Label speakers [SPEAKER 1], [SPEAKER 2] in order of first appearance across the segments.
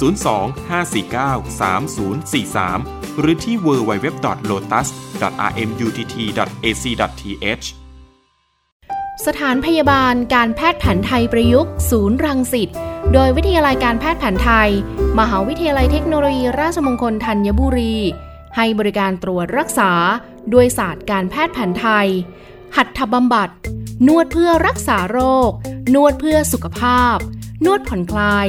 [SPEAKER 1] 02-549-3043 หรือที่ www.lotus.rmutt.ac.th
[SPEAKER 2] สถานพยาบาลการแพทย์แผนไทยประยุกต์ ศูนย์รังสิต โดยวิทยาลัยการแพทย์แผนไทย มหาวิทยาลัยเทคโนโลยีราชมงคลธัญบุรี ให้บริการตรวจรักษา ด้วยศาสตร์การแพทย์แผนไทย หัตถบำบัด นวดเพื่อรักษาโรค นวดเพื่อสุขภาพ นวดผ่อนคลาย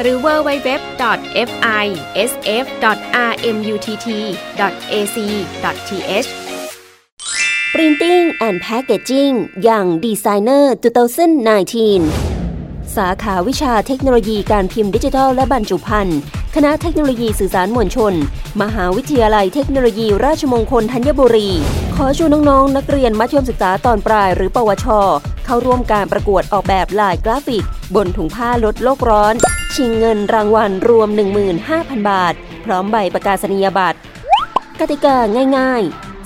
[SPEAKER 3] หรือ www.fisf.rmutt.ac.th
[SPEAKER 4] Printing and Packaging อย่าง Designer 2019 สาขาวิชาเทคโนโลยีการพิมพ์ดิจิทัลและบรรจุภัณฑ์คณะเทคโนโลยีสื่อสารมวลชน มหาวิทยาลัยเทคโนโลยีราชมงคลธัญบุรี ขอชวนน้องๆ นักเรียนมัธยมศึกษาตอนปลายหรือปวช เข้าร่วมการประกวดออกแบบลายกราฟิก บนถุงผ้าลดโลกร้อน ชิงเงินรางวัลรวม 15,000 บาท พร้อมใบประกาศนียบัตร กติกาง่าย ๆ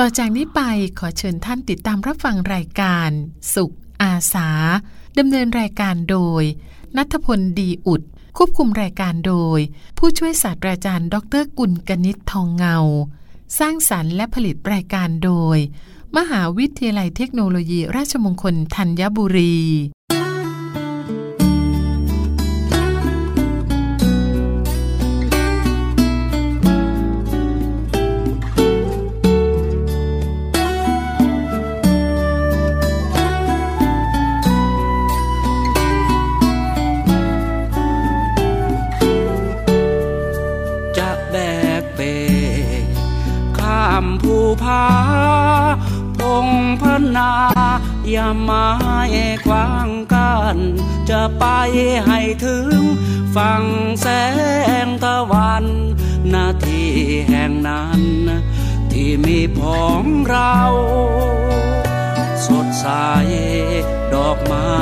[SPEAKER 5] ต่อจากนี้ไปขอเชิญท่านติดตามรับฟังรายการ สุขอาสาดำเนินรายการโดย นัทพลดีอุด ควบคุมรายการโดย ผู้ช่วยศาสตราจารย์ ดรกุลกนิษฐ์ทองเงา สร้างสารรค์และผลิตรายการโดย มหาวิทยาลัยเทคโนโลยีราชมงคลธัญบุรี
[SPEAKER 6] ให้ถึงฝั่งแสงตะวันนาทีแห่งนั้น ที่มีพ้องเรา สดใสดอกไม้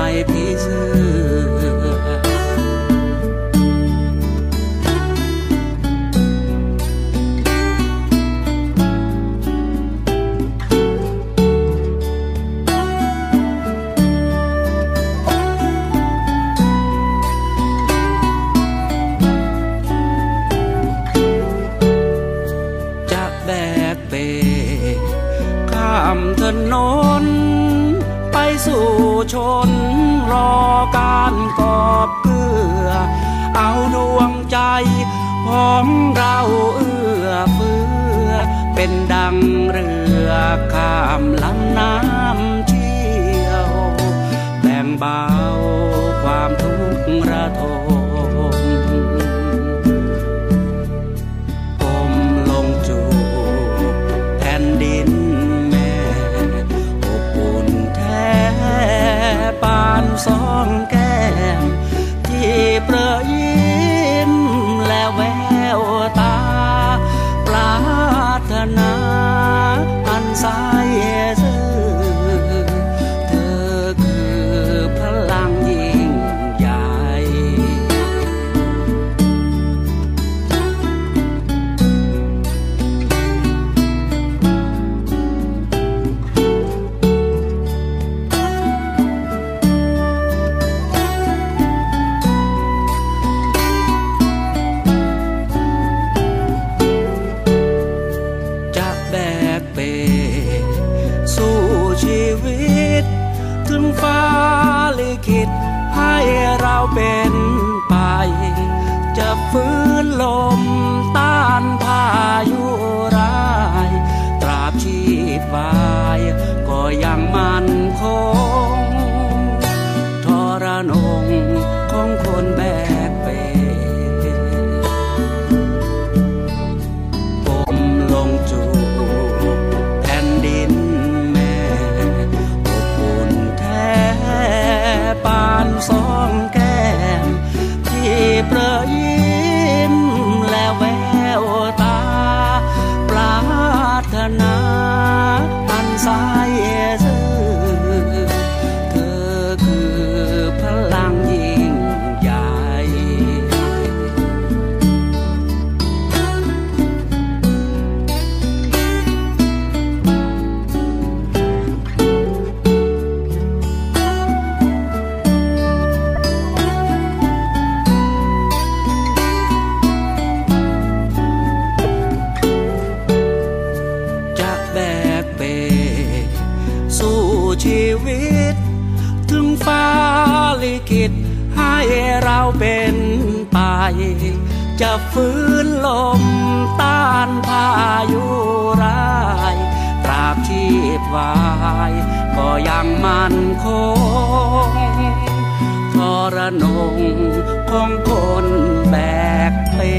[SPEAKER 6] ชีวิต ถึงฟ้าลิขิตให้เราเป็นไป จะฟื้นลมต้านพายุร้ายตราบชีพวาย ก็ยังมั่นคงทรนงของคนแบกเป้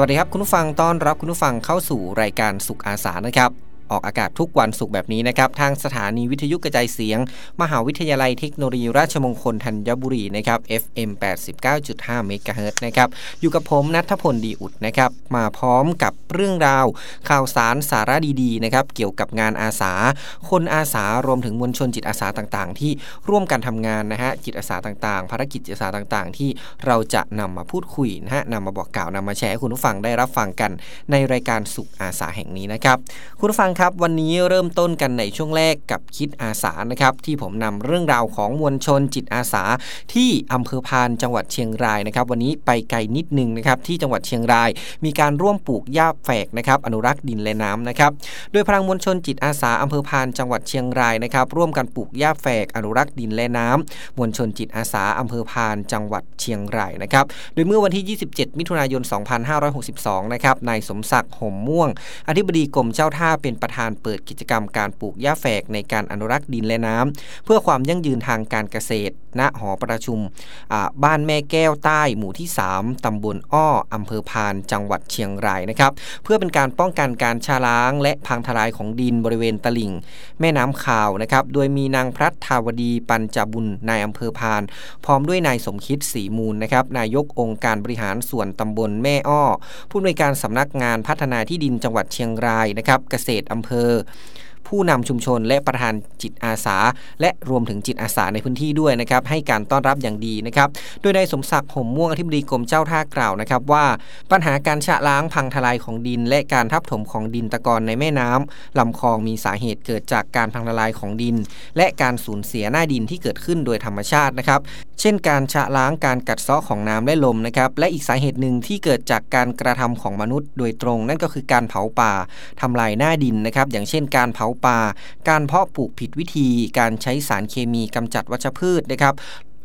[SPEAKER 7] วัสดีครับคุณผู้ฟังต้อนรับคุณผู้ฟังเข้าสู่รายการสุขอาสานะครับ ออกอากาศทุกวันศุกร์แบบนี้นะครับ ทางสถานีวิทยุกระจายเสียง มหาวิทยาลัยเทคโนโลยีราชมงคลธัญบุรีนะครับ FM 89.5เมกะเฮิรตนะครับ อยู่กับผมนัทพลดีอุดนะครับ มาพร้อมกับเรื่องราว ข่าวสารสาระดีๆนะครับ เกี่ยวกับงานอาสา คนอาสารวมถึงมวลชนจิตอาสาต่างๆ ที่ร่วมกันทำงานนะฮะ จิตอาสาต่างๆ ภารกิจจิตอาสาต่างๆ ที่เราจะนำมาพูดคุยนะฮะนำมาบอกกล่าวนำมาแชร์ให้คุณผู้ฟังได้รับฟังกันในรายการสุขอาสาแห่งนี้นะครับ คุณผู้ฟังครับ วันนี้เริ่มต้นกันในช่วงแรกกับคิดอาสานะครับ ที่ผมนำเรื่องราวของมวลชนจิตอาสา ที่อำเภอพานจังหวัดเชียงรายนะครับ วันนี้ไปไกลนิดนึงนะครับที่จังหวัดเชียงราย มีการร่วมปลูกหญ้าแฝกนะครับอนุรักษ์ดินและน้ำนะครับโดยพลังมวลชนจิตอาสาอำเภอพานจังหวัดเชียงรายนะครับ ร่วมกันปลูกหญ้าแฝกอนุรักษ์ดินและน้ำมวลชนจิตอาสาอำเภอพานจังหวัดเชียงรายนะครับโดยเมื่อวันที่ 27 มิถุนายน 2562 นะครับนายสมศักดิ์ห่มม่วง อธิบดีกรมเจ้าท่าเป็นประธานเปิดกิจกรรมการปลูกหญ้าแฝกในการอนุรักษ์ดินและน้ำเพื่อความยั่งยืนทางการเกษตร ณหอประชุมบ้านแม่แก้วใต้หมู่ที่ 3ตำบลอ้ออำเภอพานจังหวัดเชียงรายนะครับ เพื่อเป็นการป้องกันการชาล้าง และพังทลายของดินบริเวณตลิ่ง แม่น้ำขาวนะครับ โดยมีนางพระทาวดีปัญจบุญนายอำเภอพาน พร้อมด้วยนายสมคิดศรีมูลนะครับ นายกองค์การบริหารส่วนตำบลแม่อ้อ ผู้อำนวยการสำนักงานพัฒนาที่ดินจังหวัดเชียงรายนะครับ เกษตรอำเภอผู้นำชุมชน และประธานจิตอาสา และรวมถึงจิตอาสาในพื้นที่ด้วยนะครับให้การต้อนรับอย่างดีนะครับโดยนายสมศักดิ์ห่มม่วงอธิบดีกรมเจ้าท่ากล่าวนะครับว่า ปัญหาการชะล้างพังทลายของดิน และการทับถมของดินตะกอนในแม่น้ำลำคลองมีสาเหตุเกิดจากการพังทลายของดิน และการสูญเสียหน้าดินที่เกิดขึ้นโดยธรรมชาตินะครับเช่นการชะล้างการกัดเซาะของน้ำและลมนะครับและอีกสาเหตุหนึ่งที่เกิดจากการกระทำของมนุษย์ โดยตรงนั่นก็คือการเผาป่าทำลายหน้าดินนะครับอย่างเช่นการเผาป่าการการเพาะปลูกผิดวิธี การใช้สารเคมีกำจัดวัชพืชนะครับ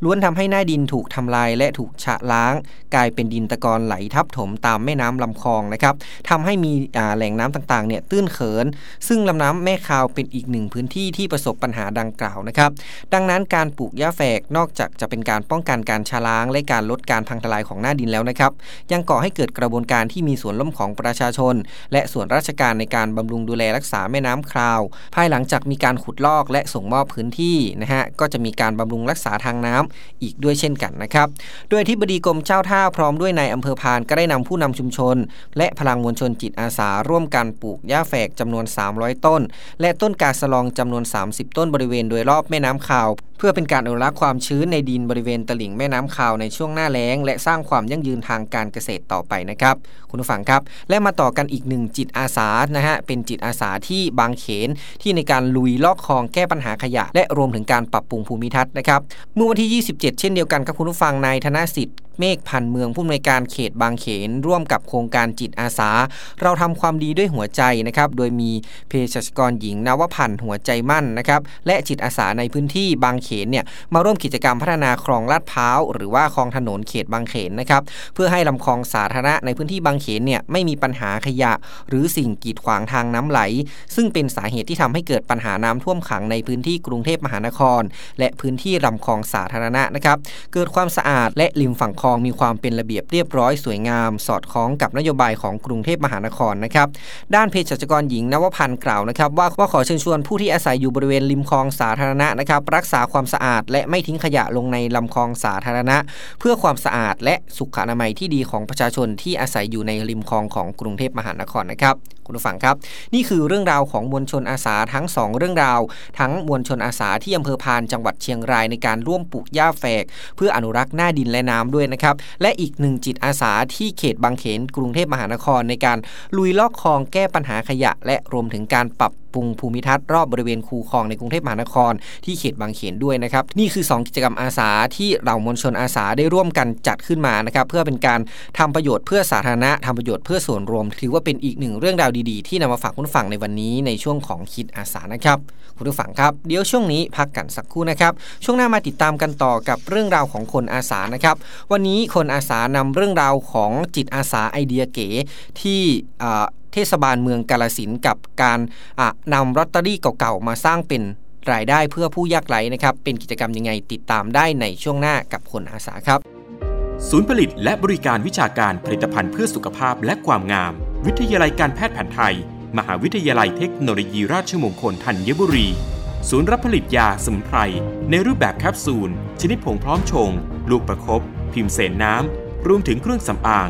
[SPEAKER 7] ล้วนทำให้หน้าดินถูกทำลายและถูกฉะล้าง กลายเป็นดินตะกอนไหลทับถมตามแม่น้ำลำคลองนะครับทำให้มีแหล่งน้ำต่างๆเนี่ยตื้นเขิน ซึ่งลำน้ำแม่คาวเป็นอีกหนึ่งพื้นที่ที่ประสบปัญหาดังกล่าวนะครับ ดังนั้นการปลูกหญ้าแฝกนอกจากจะเป็นการป้องกันการชะล้าง และการลดการพังทลายของหน้าดินแล้วนะครับ ยังก่อให้เกิดกระบวนการที่มีส่วนร่วมของประชาชน และส่วนราชการในการบำรุงดูแลรักษาแม่น้ำคราว ภายหลังจากมีการขุดลอกและส่งมอบพื้นที่นะฮะก็จะมีการบำรุงรักษาทางน้ำอีกด้วยเช่นกันนะครับ โดยที่บดีกรมเจ้าท่าพร้อมด้วยนายอำเภอพานก็ได้นำผู้นำชุมชน และพลังมวลชนจิตอาสาร่วมกันปลูกหญ้าแฝกจำนวน 300 ต้น และต้นกาสลองจำนวน 30 ต้นบริเวณโดยรอบแม่น้ำขาว เพื่อเป็นการอนุรักษ์ความชื้นในดินบริเวณตลิ่งแม่น้ำขาวในช่วงหน้าแล้ง และสร้างความยั่งยืนทางการเกษตรต่อไปนะครับคุณผู้ฟังครับ และมาต่อกันอีกหนึ่งจิตอาสานะฮะเป็นจิตอาสาที่บางเขนที่ในการลุยลอกคลองแก้ปัญหาขยะ และรวมถึงการปรับปรุงภูมิทัศน์นะครับเมื่อวันที่27 เช่นเดียวกันกับคุณผู้ฟังนายธนสิทธิ์เมฆพันเมืองผู้อำนวยการเขตบางเขน ร่วมกับโครงการจิตอาสา เราทำความดีด้วยหัวใจนะครับโดยมีเภสัชกรหญิงนวพันธ์หัวใจมั่นนะครับและจิตอาสาในพื้นที่บางเขนเนี่ยมาร่วมกิจกรรมพัฒนาคลองลาดพร้าวหรือว่าคลองถนนเขตบางเขนนะครับเพื่อให้ลำคลองสาธารณะในพื้นที่บางเขนเนี่ยไม่มีปัญหาขยะ หรือสิ่งกีดขวางทางน้ำไหล ซึ่งเป็นสาเหตุที่ทำให้เกิดปัญหาน้ำท่วมขังในพื้นที่กรุงเทพมหานคร และพื้นที่ลำคลองสาธารณะนะครับเกิดความสะอาดและริมฝั่งคลองมีความเป็นระเบียบเรียบร้อยสวยงาม สอดคล้องกับนโยบายของกรุงเทพมหานครนะครับด้านเพศจักรหญิงนวพันธ์กล่าวนะครับว่าว่าขอเชิญชวนผู้ที่อาศัยอยู่บริเวณริมคลองสาธารณะนะครับรักษาความสะอาด และไม่ทิ้งขยะลงในลำคลองสาธารณะ เพื่อความสะอาด และสุขอนามัยที่ดีของประชาชนที่อาศัยอยู่ในริมคลองของกรุงเทพมหานครนะครับคุณผู้ฟังครับ นี่คือเรื่องราวของมวลชนอาสาทั้ง 2 เรื่องราว ทั้งมวลชนอาสาที่อำเภอพานจังหวัดเชียงรายในการร่วมปลูกหญ้าแฝก เพื่ออนุรักษ์หน้าดินและน้ำด้วยนะครับและอีกหนึ่งจิตอาสาที่เขตบางเขนกรุงเทพมหานครในการลุยลอกคลองแก้ปัญหาขยะ และรวมถึงการปรับ ปรุงภูมิทัศน์รอบบริเวณคูคลองในกรุงเทพมหานคร ที่เขตบางเขนด้วยนะครับนี่คือ 2 กิจกรรมอาสาที่เหล่ามวลชนอาสาได้ร่วมกันจัดขึ้นมานะครับเพื่อเป็นการทำประโยชน์เพื่อสาธารณะทำประโยชน์เพื่อส่วนรวม ถือว่าเป็นอีกหนึ่งเรื่องราวดีๆ ที่นำมาฝากคุณฟังในวันนี้ในช่วงของคิดอาสานะครับคุณผู้ฟังครับเดี๋ยวช่วงนี้พักกันสักครู่นะครับช่วงหน้ามาติดตามกันต่อกับเรื่องราวของคนอาสานะครับวันนี้คนอาสานำเรื่องราวของจิตอาสาไอเดียเก๋ที่ เทศบาลเมืองกาลสินกับการนำลอตเตอรี่เก่าๆ มาสร้างเป็นรายได้เพื่อผู้ยากไร้นะครับ เป็นกิจกรรมยังไงติดตามได้ในช่วงหน้ากับคนอาสาครับ
[SPEAKER 1] ศูนย์ผลิตและบริการวิชาการผลิตภัณฑ์เพื่อสุขภาพและความงาม วิทยาลัยการแพทย์แผนไทย มหาวิทยาลัยเทคโนโลยีราชมงคลธัญบุรี ศูนย์รับผลิตยาสมุนไพรในรูปแบบแคปซูล ชนิดผงพร้อมชง ลูกประครบพิมพ์เสนน้ำรวมถึงเครื่องสำอาง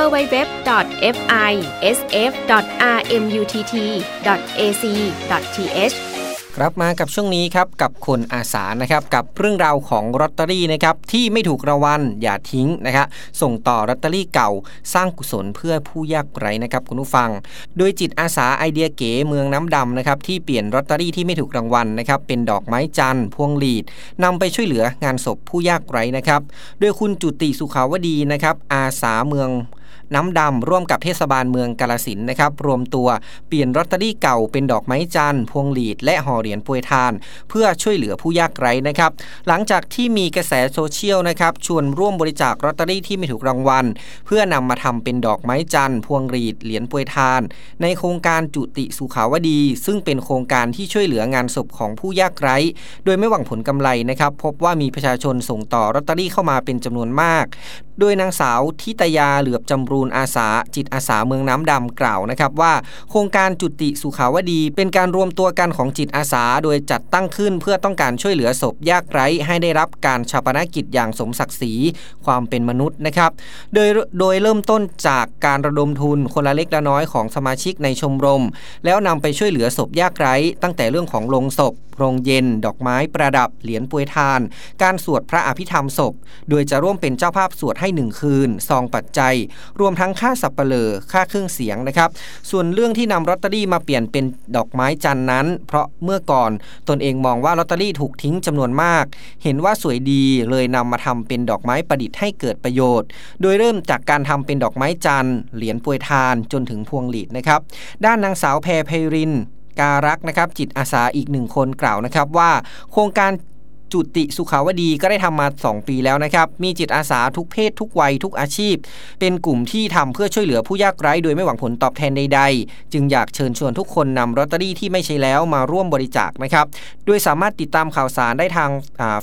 [SPEAKER 3] www.fisf.rmutt.ac.th
[SPEAKER 7] กลับมากับช่วงนี้ครับกับคนอาสานะครับกับเรื่องราวของลอตเตอรี่นะครับที่ไม่ถูกรางวัลอย่าทิ้งนะครับส่งต่อลอตเตอรี่เก่า สร้างกุศลเพื่อผู้ยากไร้นะครับคุณผู้ฟัง โดยจิตอาสาไอเดียเก๋เมืองน้ำดำนะครับที่เปลี่ยนลอตเตอรี่ที่ไม่ถูกรางวัลนะครับเป็นดอกไม้จันทร์พวงหลีดนำไปช่วยเหลืองานศพผู้ยากไร้นะครับโดยคุณจุติสุขาวดีนะครับอาสาเมือง น้ำดำร่วมกับเทศบาลเมืองกาลสินนะครับรวมตัวเปลี่ยนลอตเตอรี่เก่าเป็นดอกไม้จันทร์พวงหลีดและห่อเหรียญปวยทาน เพื่อช่วยเหลือผู้ยากไร้นะครับหลังจากที่มีกระแสโซเชียลนะครับชวนร่วมบริจาคลอตเตอรี่ที่ไม่ถูกรางวัล เพื่อนำมาทำเป็นดอกไม้จันทร์พวงหลีดเหรียญปวยทาน ในโครงการจุติสุขาวดี ซึ่งเป็นโครงการที่ช่วยเหลืองานศพของผู้ยากไร้ โดยไม่หวังผลกำไรนะครับพบว่ามีประชาชนส่งต่อลอตเตอรี่เข้ามาเป็นจำนวนมาก โดยนางสาวทิตยาเหลือบจำรูนอาสา จิตอาสาเมืองน้ำดำกล่าวนะครับว่า โครงการจุติสุขาวดี เป็นการรวมตัวกันของจิตอาสา โดยจัดตั้งขึ้นเพื่อต้องการช่วยเหลือศพยากไร้ ให้ได้รับการชาปนกิจอย่างสมศักดิ์ศรีความเป็นมนุษย์นะครับโดยโดยเริ่มต้นจากการระดมทุนคนละเล็กละน้อยของสมาชิกในชมรม แล้วนำไปช่วยเหลือศพยากไร้ ตั้งแต่เรื่องของลงศพ โรงเย็น ดอกไม้ประดับ เหรียญปวยทาน การสวดพระอภิธรรมศพ โดยจะร่วมเป็นเจ้าภาพสวดให้หนึ่งคืน ซองปัจจัย รวมทั้งค่าสับเปลอค่าเครื่องเสียงนะครับ ส่วนเรื่องที่นำลอตเตอรี่มาเปลี่ยนเป็นดอกไม้จันนั้น เพราะเมื่อก่อนตนเองมองว่าลอตเตอรี่ถูกทิ้งจำนวนมาก เห็นว่าสวยดีเลยนำมาทำเป็นดอกไม้ประดิษฐ์ให้เกิดประโยชน์ โดยเริ่มจากการทำเป็นดอกไม้จันเหรียญปวยทานจนถึงพวงหลีดนะครับ ด้านนางสาวแพรไพริน การักนะครับจิตอาสาอีกหนึ่งคนกล่าวนะครับว่า โครงการ จุติสุขาวดีก็ได้ทำมา 2 ปีแล้วนะครับ มีจิตอาสาทุกเพศทุกวัยทุกอาชีพ เป็นกลุ่มที่ทำเพื่อช่วยเหลือผู้ยากไร้โดยไม่หวังผลตอบแทนใด ๆ จึงอยากเชิญชวนทุกคนนำลอตเตอรี่ที่ไม่ใช่แล้วมาร่วมบริจาคนะครับ โดยสามารถติดตามข่าวสารได้ทาง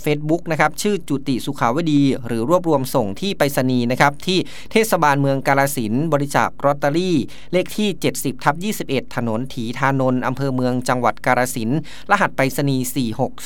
[SPEAKER 7] เฟซบุ๊กนะครับ ชื่อจุติสุขาวดี หรือรวบรวมส่งที่ไปรษณีย์นะครับ ที่เทศบาลเมืองกาลสินบริจาคลอตเตอรี่ เลขที่ 70ทับ21 ถนนถีทานนท์อำเภอเมืองจังหวัดกาลสินรหัสไปรษณีย์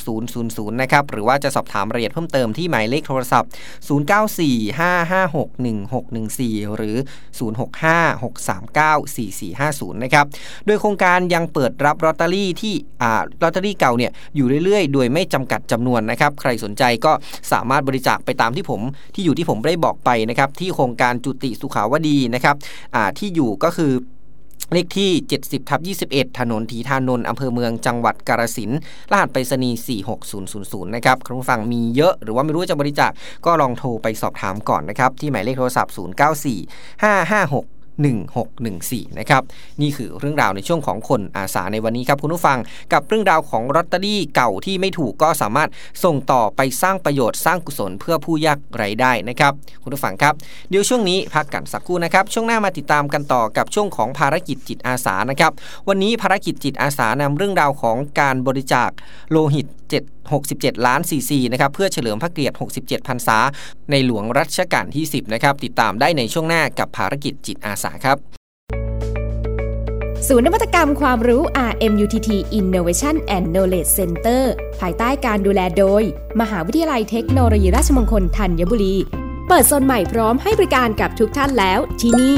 [SPEAKER 7] 46000 นะครับหรือว่าจะสอบถามรายละเอียดเพิ่มเติมที่หมายเลขโทรศัพท์ 0945561614 หรือ 0656394450 นะครับ โดยโครงการยังเปิดรับลอตเตอรี่ที่อ่าลอตเตอรี่เก่าเนี่ยอยู่เรื่อยๆ โดยไม่จำกัดจำนวนนะครับ ใครสนใจก็สามารถบริจาคไปตามที่ผมที่อยู่ที่ผมได้บอกไปนะครับที่โครงการจุติสุขาวดีนะครับอ่าที่อยู่ก็คือ เลขที่ 70ทับ21 ถนนทีทานนท์อำเภอเมืองจังหวัดกาฬสินรหัสไปรษณีย์46000 นะครับคุณผู้ฟังมีเยอะหรือว่าไม่รู้จะบริจาคก็ลองโทรไปสอบถามก่อนนะครับ ที่หมายเลขโทรศัพท์ 094 556 1614 นะครับ นี่คือเรื่องราวในช่วงของคนอาสาในวันนี้ครับคุณผู้ฟัง กับเรื่องราวของลอตเตอรี่เก่าที่ไม่ถูกก็สามารถส่งต่อไปสร้างประโยชน์สร้างกุศลเพื่อผู้ยากไร้ได้นะครับคุณผู้ฟังครับเดี๋ยวช่วงนี้พักกันสักครู่นะครับ ช่วงหน้ามาติดตามกันต่อกับช่วงของภารกิจจิตอาสานะครับ วันนี้ภารกิจจิตอาสานำเรื่องราวของการบริจาคโลหิต 7 67 ล้านซีซีนะครับเพื่อเฉลิมพระเกียรติ 67 พรรษา ในหลวงรัชกาลที่ 10 นะครับ ติดตามได้ในช่วงหน้ากับภารกิจจิตอาสาครับ
[SPEAKER 3] ศูนย์นวัตกรรมความรู้ RMUTT Innovation and Knowledge Center ภายใต้การดูแลโดย มหาวิทยาลัยเทคโนโลยีราชมงคลธัญบุรี เปิดโซนใหม่พร้อมให้บริการกับทุกท่านแล้วที่นี่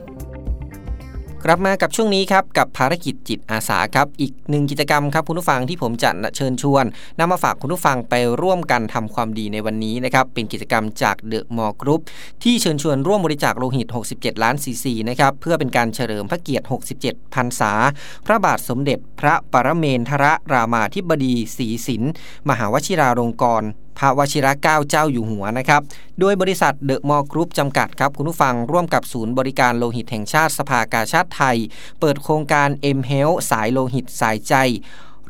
[SPEAKER 4] 1933
[SPEAKER 7] กลับมากับช่วงนี้ครับกับภารกิจจิตอาสาครับอีกหนึ่งกิจกรรมครับคุณผู้ฟังที่ผมจะเชิญชวนนำมาฝากคุณผู้ฟังไปร่วมกันทำความดีในวันนี้นะครับเป็นกิจกรรมจากเดอะมอลล์กรุ๊ปที่เชิญชวนร่วมบริจาคโลหิต 67 ล้านซีซีนะครับเพื่อเป็นการเฉลิมพระเกียรติ 67 พรรษา พระบาทสมเด็จพระปรเมนทรรามาธิบดีศรีสินมหาวชิราลงกรณพระวชิรเกล้าเจ้าอยู่หัวนะครับโดยบริษัทเดอะมอลล์กรุ๊ปจำกัดครับคุณผู้ฟังร่วมกับศูนย์บริการโลหิตแห่งชาติสภากาชาดไทย เปิดโครงการ M Heart สายโลหิตสายใจ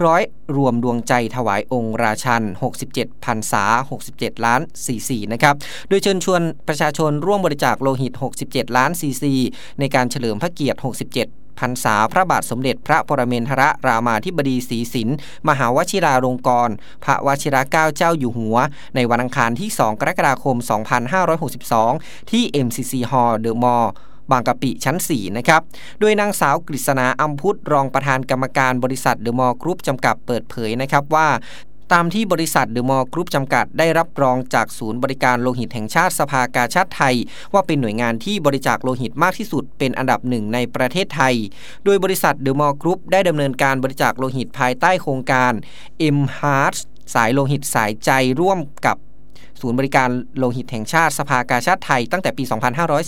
[SPEAKER 7] ร้อยรวมดวงใจถวายองค์ราชัน 67พรรษา 67 ล้านซีซีนะครับ โดยเชิญชวนประชาชนร่วมบริจาคโลหิต 67 ล้านซีซีในการเฉลิมพระเกียรติ 67 พรรษาพระบาทสมเด็จพระปรเมนทรรามาธิบดีศรีสินมหาวชิราลงกรณ์พระวชิรเกล้าเจ้าอยู่หัว ในวันอังคารที่ 2 กรกฎาคม 2562 ที่ MCC Hall เดอะมอลล์บางกะปิชั้น 4 นะครับ โดยนางสาวกฤษณาอัมพุทธรองประธานกรรมการบริษัทเดอะมอลล์กรุ๊ปจำกัดเปิดเผยนะครับว่า ตามที่บริษัทเดอะมอลล์กรุ๊ปจำกัดได้รับรองจากศูนย์บริการโลหิตแห่งชาติสภากาชาดไทย ว่าเป็นหน่วยงานที่บริจาคโลหิตมากที่สุดเป็นอันดับหนึ่งในประเทศไทย โดยบริษัทเดอะมอลล์กรุ๊ปได้ดำเนินการบริจาคโลหิตภายใต้โครงการ M Heart สายโลหิตสายใจร่วมกับ ศูนย์บริการโลหิตแห่งชาติสภากาชาดไทยตั้งแต่ปี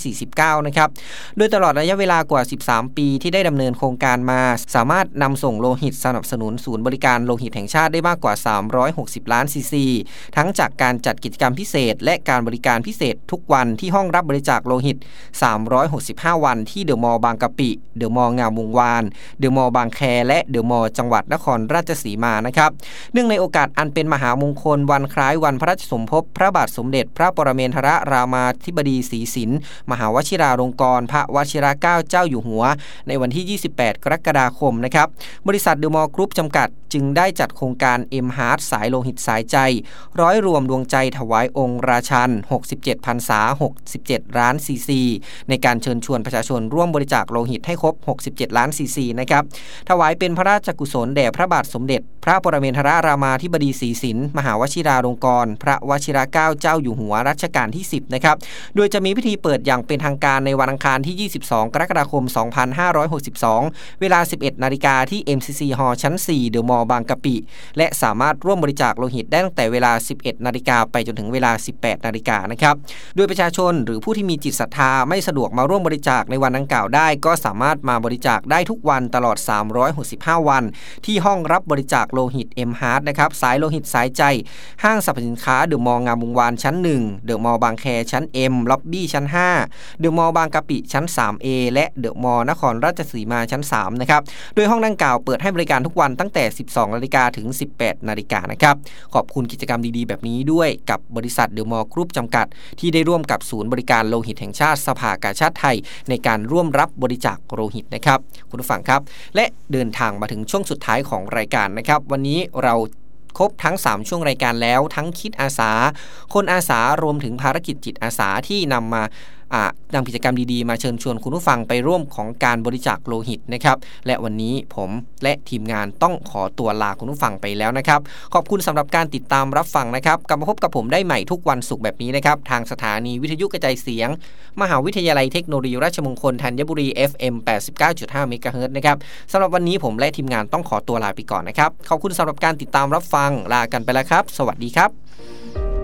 [SPEAKER 7] 2549 นะครับ โดยตลอดระยะเวลากว่า 13 ปีที่ได้ดำเนินโครงการมา สามารถนำส่งโลหิตสนับสนุนศูนย์บริการโลหิตแห่งชาติได้มากกว่า 360 ล้านซีซี ทั้งจากการจัดกิจกรรมพิเศษ และการบริการพิเศษทุกวันที่ห้องรับบริจาคโลหิต 365 วันที่เดอะมอลล์บางกะปิ เดอะมอลล์งามวงวาน เดอะมอลล์บางแค และเดอะมอลล์จังหวัดนครราชสีมา นะครับ เนื่องในโอกาสอันเป็นมหามงคลวันคล้ายวันพระราชสมภพพระระบาทสมเด็จพระปรเมนทรรามาธิบดีศรีสินมหาวชิราลงกรณ์พระวชิราเกล้าเจ้าอยู่หัว ในวันที่ 28 กรกฎาคมนะครับบริษัทเดอะมอลล์กรุ๊ปจำกัด จึงได้จัดโครงการ M Heart สายโลหิตสายใจ ร้อยรวมดวงใจถวายองค์ราชัน 67พรรษา 67 ล้านซีซี ในการเชิญชวนประชาชนร่วมบริจาคโลหิตให้ครบ 67 ล้านซีซีนะครับถวายเป็นพระราชกุศลแด่พระบาทสมเด็จ พระปรเมนทรรามาธิบดีศรีสิน มหาวชิราลงกรณ์พระวชิรเกล้าเจ้าอยู่หัวรัชกาลที่ 10 นะครับ โดยจะมีพิธีเปิดอย่างเป็นทางการในวันอังคารที่ 22 กรกฎาคม 2562 เวลา 11 นาฬิกาที่ MCC Hall ชั้น 4 เดอะมอลล์บางกะปิ และสามารถร่วมบริจาคโลหิตได้ตั้งแต่เวลา 11 นาฬิกาไปจนถึงเวลา 18 นาฬิกานะครับ โดยประชาชนหรือผู้ที่มีจิตศรัทธาไม่สะดวกมาร่วมบริจาคในวันดังกล่าวได้ ก็สามารถมาบริจาคได้ทุกวันตลอด 365 วัน ที่ห้องรับบริจาคโลหิต M Heart นะครับ สายโลหิตสายใจ ห้างสรรพสินค้าเดอะมอลล์งามวงวานชั้น 1 เดอะมอลล์บางแคชั้น M ล็อบบี้ชั้น 5 เดอะมอลล์บางกะปิชั้น 3A และเดอะมอลล์นครราชสีมาชั้น 3 นะครับ โดยห้องดังกล่าวเปิดให้บริการทุกวันตั้งแต่ 12 นาฬิกาถึง 18 นาฬิกานะครับ ขอบคุณกิจกรรมดีๆ แบบนี้ด้วยกับบริษัทเดอะมอลล์กรุ๊ปจำกัด ที่ได้ร่วมกับศูนย์บริการโลหิตแห่งชาติสภากาชาดไทย ในการร่วมรับบริจาคโลหิตนะครับ คุณผู้ฟังครับ และเดินทางมาถึงช่วงสุดท้ายของรายการนะครับ วันนี้เรา ครบทั้ง 3 ช่วงรายการแล้วทั้งคิดอาสา คนอาสารวมถึงภารกิจจิตอาสาที่นำมา นำกิจกรรมดีๆ มาเชิญชวนคุณผู้ฟังไปร่วมของการบริจาคโลหิตนะครับ และวันนี้ผมและทีมงานต้องขอตัวลาคุณผู้ฟังไปแล้วนะครับ ขอบคุณสำหรับการติดตามรับฟังนะครับ กลับมาพบกับผมได้ใหม่ทุกวันศุกร์แบบนี้นะครับ ทางสถานีวิทยุกระจายเสียง มหาวิทยาลัยเทคโนโลยีราชมงคลธัญบุรี FM 89.5เมกะเฮิรตนะครับสำหรับวันนี้ผมและทีมงานต้องขอตัวลาไปก่อนนะครับ ขอบคุณสำหรับการติดตามรับฟัง ลากันไปแล้วครับ สวัสดีครับ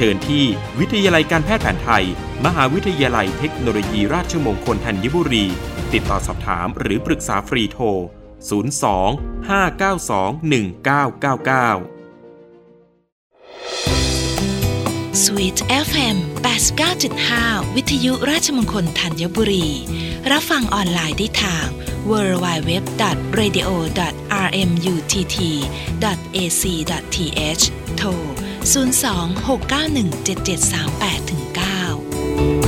[SPEAKER 1] เชิญที่วิทยาลัยการแพทย์แผนไทย มหาวิทยาลัยเทคโนโลยีราชมงคลธัญบุรี ติดต่อสอบถามหรือปรึกษาฟรีโทร 02 592 1999
[SPEAKER 8] Sweet FM 89.5 วิทยุราชมงคลธัญบุรี รับฟังออนไลน์ได้ทาง www.radio.rmutt.ac.th โทร 02 691 7738 9